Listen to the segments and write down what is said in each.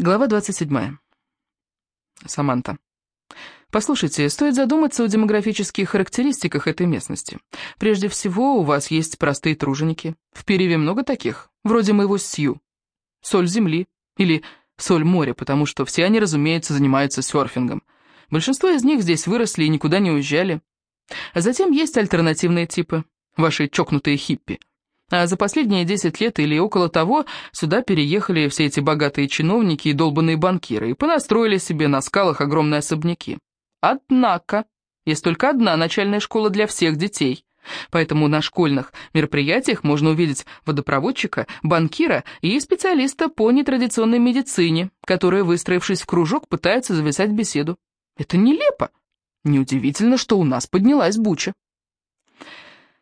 Глава 27. Саманта. Послушайте, стоит задуматься о демографических характеристиках этой местности. Прежде всего, у вас есть простые труженики. В Переве много таких, вроде моего Сью. Соль земли или соль моря, потому что все они, разумеется, занимаются серфингом. Большинство из них здесь выросли и никуда не уезжали. А затем есть альтернативные типы, ваши чокнутые хиппи. А за последние 10 лет или около того сюда переехали все эти богатые чиновники и долбанные банкиры и понастроили себе на скалах огромные особняки. Однако, есть только одна начальная школа для всех детей. Поэтому на школьных мероприятиях можно увидеть водопроводчика, банкира и специалиста по нетрадиционной медицине, которые, выстроившись в кружок, пытаются зависать беседу. Это нелепо. Неудивительно, что у нас поднялась буча.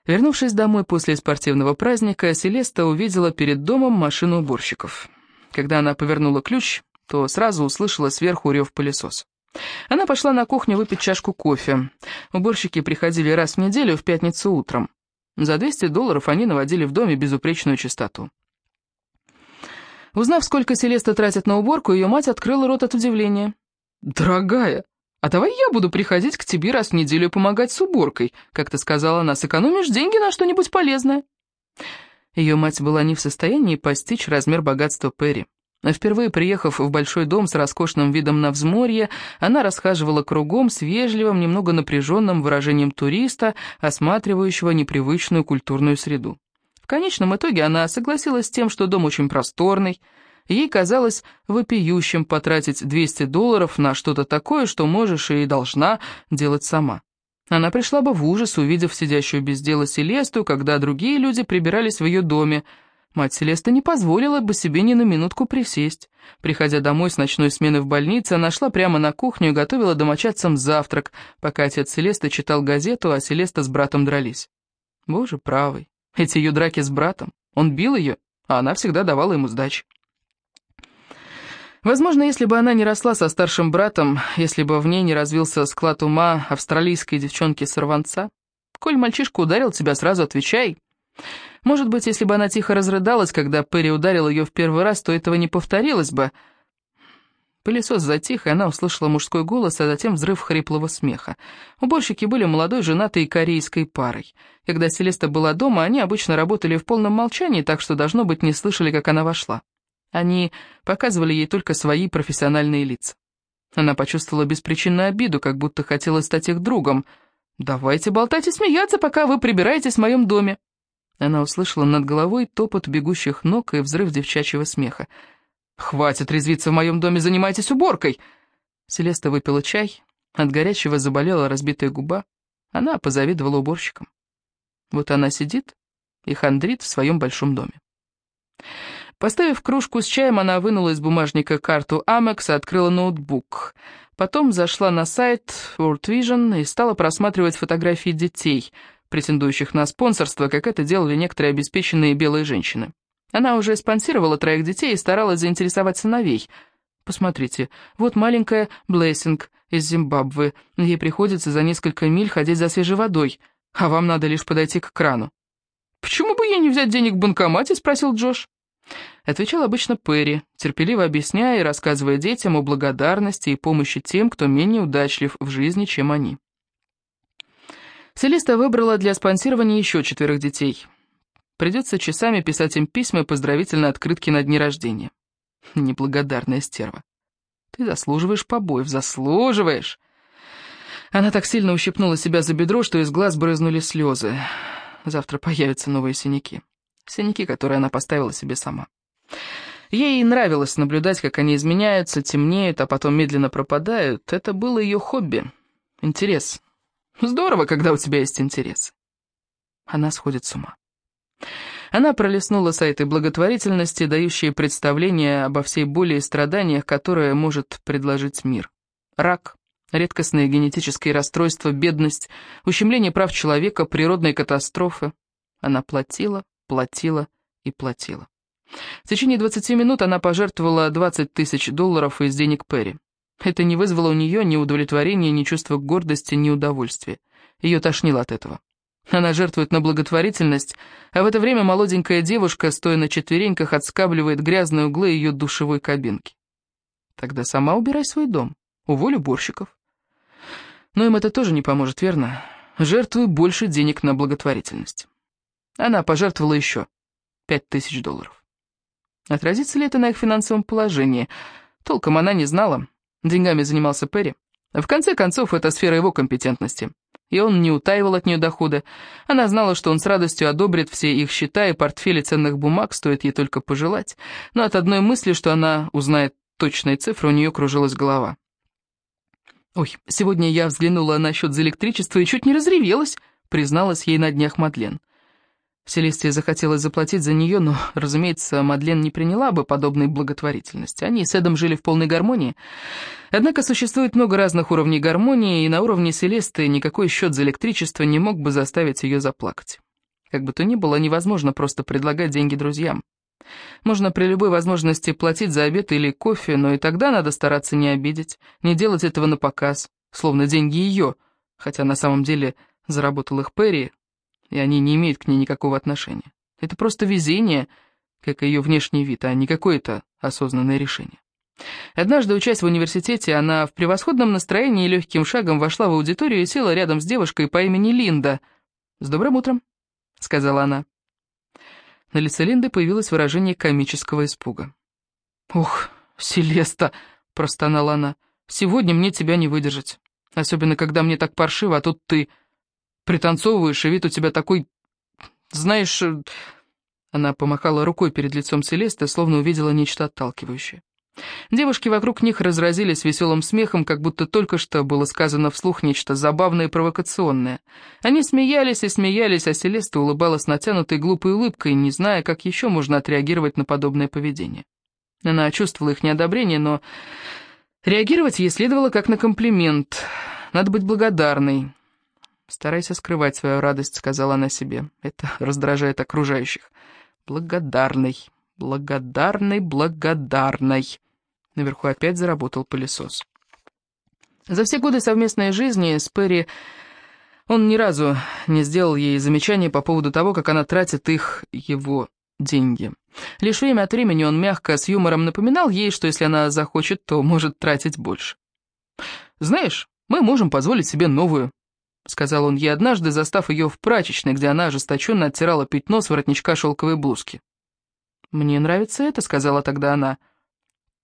Вернувшись домой после спортивного праздника, Селеста увидела перед домом машину уборщиков. Когда она повернула ключ, то сразу услышала сверху рев пылесос. Она пошла на кухню выпить чашку кофе. Уборщики приходили раз в неделю в пятницу утром. За 200 долларов они наводили в доме безупречную чистоту. Узнав, сколько Селеста тратит на уборку, ее мать открыла рот от удивления. «Дорогая, а давай я буду приходить к тебе раз в неделю помогать с уборкой. Как ты сказала, она сэкономишь деньги на что-нибудь полезное». Ее мать была не в состоянии постичь размер богатства Перри. Впервые приехав в большой дом с роскошным видом на взморье, она расхаживала кругом с вежливым, немного напряженным выражением туриста, осматривающего непривычную культурную среду. В конечном итоге она согласилась с тем, что дом очень просторный. Ей казалось вопиющим потратить 200 долларов на что-то такое, что можешь и должна делать сама. Она пришла бы в ужас, увидев сидящую без дела Селесту, когда другие люди прибирались в ее доме, Мать Селеста не позволила бы себе ни на минутку присесть. Приходя домой с ночной смены в больнице, она шла прямо на кухню и готовила домочадцам завтрак, пока отец Селесты читал газету, а Селеста с братом дрались. Боже правый, эти ее драки с братом. Он бил ее, а она всегда давала ему сдачи. Возможно, если бы она не росла со старшим братом, если бы в ней не развился склад ума австралийской девчонки-сорванца, коль мальчишка ударил тебя, сразу отвечай — может быть, если бы она тихо разрыдалась, когда Перри ударил ее в первый раз, то этого не повторилось бы. Пылесос затих, и она услышала мужской голос, а затем взрыв хриплого смеха. Уборщики были молодой, женатой и корейской парой. Когда Селеста была дома, они обычно работали в полном молчании, так что, должно быть, не слышали, как она вошла. Они показывали ей только свои профессиональные лица. Она почувствовала беспричинную обиду, как будто хотела стать их другом. «Давайте болтать и смеяться, пока вы прибираетесь в моем доме». Она услышала над головой топот бегущих ног и взрыв девчачьего смеха. «Хватит резвиться в моем доме, занимайтесь уборкой!» Селеста выпила чай, от горячего заболела разбитая губа. Она позавидовала уборщикам. Вот она сидит и хандрит в своем большом доме. Поставив кружку с чаем, она вынула из бумажника карту Amex открыла ноутбук. Потом зашла на сайт World Vision и стала просматривать фотографии детей — претендующих на спонсорство, как это делали некоторые обеспеченные белые женщины. Она уже спонсировала троих детей и старалась заинтересовать сыновей. Посмотрите, вот маленькая Блессинг из Зимбабве. Ей приходится за несколько миль ходить за свежей водой, а вам надо лишь подойти к крану. «Почему бы ей не взять денег в банкомате?» — спросил Джош. Отвечал обычно Перри, терпеливо объясняя и рассказывая детям о благодарности и помощи тем, кто менее удачлив в жизни, чем они. Селиста выбрала для спонсирования еще четверых детей. Придется часами писать им письма и поздравительные открытки на дни рождения. Неблагодарная стерва. Ты заслуживаешь побоев, заслуживаешь. Она так сильно ущипнула себя за бедро, что из глаз брызнули слезы. Завтра появятся новые синяки. Синяки, которые она поставила себе сама. Ей нравилось наблюдать, как они изменяются, темнеют, а потом медленно пропадают. Это было ее хобби. Интерес. Здорово, когда у тебя есть интерес. Она сходит с ума. Она пролистнула сайты благотворительности, дающие представление обо всей боли и страданиях, которые может предложить мир. Рак, редкостные генетические расстройства, бедность, ущемление прав человека, природные катастрофы. Она платила, платила и платила. В течение 20 минут она пожертвовала 20 тысяч долларов из денег Перри. Это не вызвало у нее ни удовлетворения, ни чувства гордости, ни удовольствия. Ее тошнило от этого. Она жертвует на благотворительность, а в это время молоденькая девушка, стоя на четвереньках, отскабливает грязные углы ее душевой кабинки. Тогда сама убирай свой дом, уволь уборщиков. Но им это тоже не поможет, верно? Жертвуй больше денег на благотворительность. Она пожертвовала еще пять тысяч долларов. Отразится ли это на их финансовом положении? Толком она не знала. Деньгами занимался Перри. В конце концов, это сфера его компетентности. И он не утаивал от нее дохода. Она знала, что он с радостью одобрит все их счета и портфели ценных бумаг, стоит ей только пожелать. Но от одной мысли, что она узнает точные цифры, у нее кружилась голова. «Ой, сегодня я взглянула на счет за электричество и чуть не разревелась», призналась ей на днях Мадлен. Селестия захотелось заплатить за нее, но, разумеется, Мадлен не приняла бы подобной благотворительности. Они с Эдом жили в полной гармонии. Однако существует много разных уровней гармонии, и на уровне Селесты никакой счет за электричество не мог бы заставить ее заплакать. Как бы то ни было, невозможно просто предлагать деньги друзьям. Можно при любой возможности платить за обед или кофе, но и тогда надо стараться не обидеть, не делать этого на показ, словно деньги ее, хотя на самом деле заработал их Перри, и они не имеют к ней никакого отношения. Это просто везение, как и ее внешний вид, а не какое-то осознанное решение. Однажды, учась в университете, она в превосходном настроении и легким шагом вошла в аудиторию и села рядом с девушкой по имени Линда. «С добрым утром», — сказала она. На лице Линды появилось выражение комического испуга. «Ух, Селеста!» — простонала она. «Сегодня мне тебя не выдержать. Особенно, когда мне так паршиво, а тут ты...» пританцовываешь, и вид у тебя такой... Знаешь...» э, Она помахала рукой перед лицом Селесты, словно увидела нечто отталкивающее. Девушки вокруг них разразились веселым смехом, как будто только что было сказано вслух нечто забавное и провокационное. Они смеялись и смеялись, а Селеста улыбалась натянутой глупой улыбкой, не зная, как еще можно отреагировать на подобное поведение. Она чувствовала их неодобрение, но реагировать ей следовало как на комплимент. Надо быть благодарной. «Старайся скрывать свою радость», — сказала она себе. «Это раздражает окружающих». «Благодарный, благодарный, благодарный». Наверху опять заработал пылесос. За все годы совместной жизни с Перри он ни разу не сделал ей замечания по поводу того, как она тратит их, его, деньги. Лишь время от времени он мягко, с юмором напоминал ей, что если она захочет, то может тратить больше. «Знаешь, мы можем позволить себе новую — сказал он ей однажды, застав ее в прачечной, где она ожесточенно оттирала пятно с воротничка шелковой блузки. «Мне нравится это», — сказала тогда она.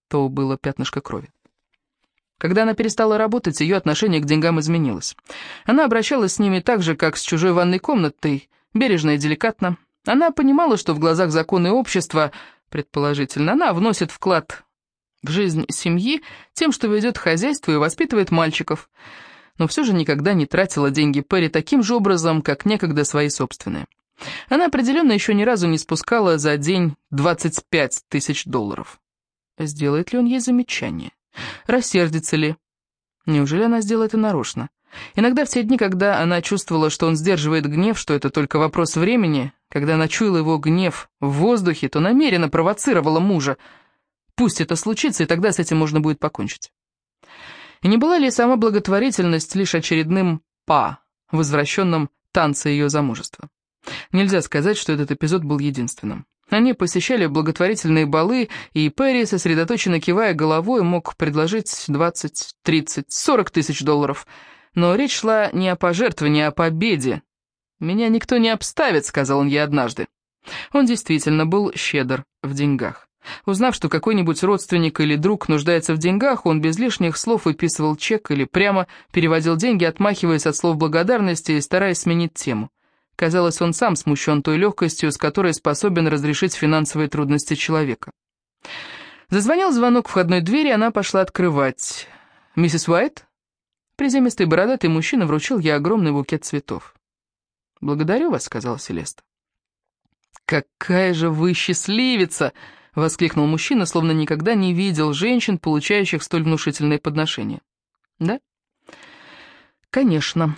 То было пятнышко крови. Когда она перестала работать, ее отношение к деньгам изменилось. Она обращалась с ними так же, как с чужой ванной комнатой, бережно и деликатно. Она понимала, что в глазах закона и общества, предположительно, она вносит вклад в жизнь семьи тем, что ведет хозяйство и воспитывает мальчиков — но все же никогда не тратила деньги Перри таким же образом, как некогда свои собственные. Она определенно еще ни разу не спускала за день 25 тысяч долларов. Сделает ли он ей замечание? Рассердится ли? Неужели она сделает это нарочно? Иногда в те дни, когда она чувствовала, что он сдерживает гнев, что это только вопрос времени, когда она чуяла его гнев в воздухе, то намеренно провоцировала мужа. Пусть это случится, и тогда с этим можно будет покончить. И не была ли сама благотворительность лишь очередным «па», возвращенным танце ее замужества? Нельзя сказать, что этот эпизод был единственным. Они посещали благотворительные балы, и Перри, сосредоточенно кивая головой, мог предложить 20, 30, 40 тысяч долларов. Но речь шла не о пожертвовании, а о победе. «Меня никто не обставит», — сказал он ей однажды. Он действительно был щедр в деньгах. Узнав, что какой-нибудь родственник или друг нуждается в деньгах, он без лишних слов выписывал чек или прямо переводил деньги, отмахиваясь от слов благодарности и стараясь сменить тему. Казалось, он сам смущен той легкостью, с которой способен разрешить финансовые трудности человека. Зазвонил звонок входной двери, она пошла открывать. «Миссис Уайт?» Приземистый бородатый мужчина вручил ей огромный букет цветов. «Благодарю вас», — сказала Селеста. «Какая же вы счастливица!» — воскликнул мужчина, словно никогда не видел женщин, получающих столь внушительные подношения. «Да?» «Конечно».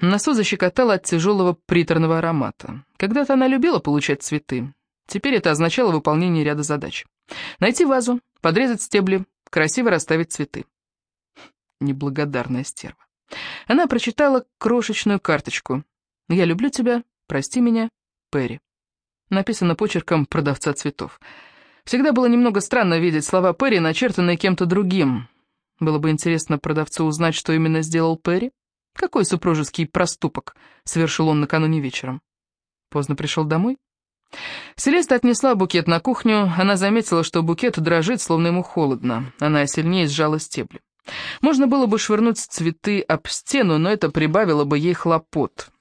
Носу защекотало от тяжелого приторного аромата. Когда-то она любила получать цветы. Теперь это означало выполнение ряда задач. Найти вазу, подрезать стебли, красиво расставить цветы. Неблагодарная стерва. Она прочитала крошечную карточку. «Я люблю тебя, прости меня, Перри». Написано почерком продавца цветов. Всегда было немного странно видеть слова Перри, начертанные кем-то другим. Было бы интересно продавцу узнать, что именно сделал Перри. Какой супружеский проступок совершил он накануне вечером? Поздно пришел домой? Селеста отнесла букет на кухню. Она заметила, что букет дрожит, словно ему холодно. Она сильнее сжала стебли. Можно было бы швырнуть цветы об стену, но это прибавило бы ей хлопот.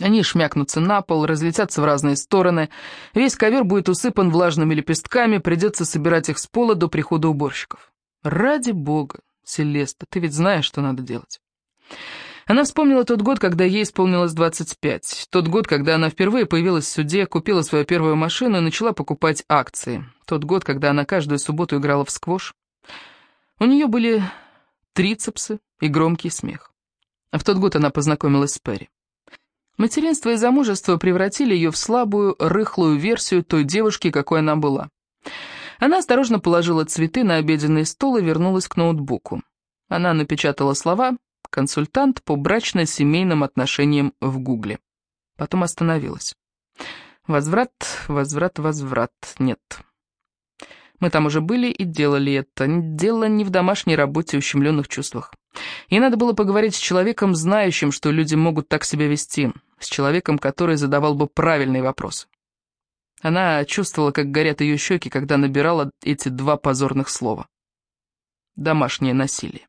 Они шмякнутся на пол, разлетятся в разные стороны. Весь ковер будет усыпан влажными лепестками, придется собирать их с пола до прихода уборщиков. Ради бога, Селеста, ты ведь знаешь, что надо делать. Она вспомнила тот год, когда ей исполнилось 25. Тот год, когда она впервые появилась в суде, купила свою первую машину и начала покупать акции. Тот год, когда она каждую субботу играла в сквош. У нее были трицепсы и громкий смех. В тот год она познакомилась с Перри. Материнство и замужество превратили ее в слабую, рыхлую версию той девушки, какой она была. Она осторожно положила цветы на обеденный стол и вернулась к ноутбуку. Она напечатала слова консультант по брачно-семейным отношениям в Гугле. Потом остановилась. Возврат, возврат, возврат. Нет. Мы там уже были и делали это. Дело не в домашней работе, ущемленных чувствах. Ей надо было поговорить с человеком, знающим, что люди могут так себя вести, с человеком, который задавал бы правильные вопросы. Она чувствовала, как горят ее щеки, когда набирала эти два позорных слова. Домашнее насилие.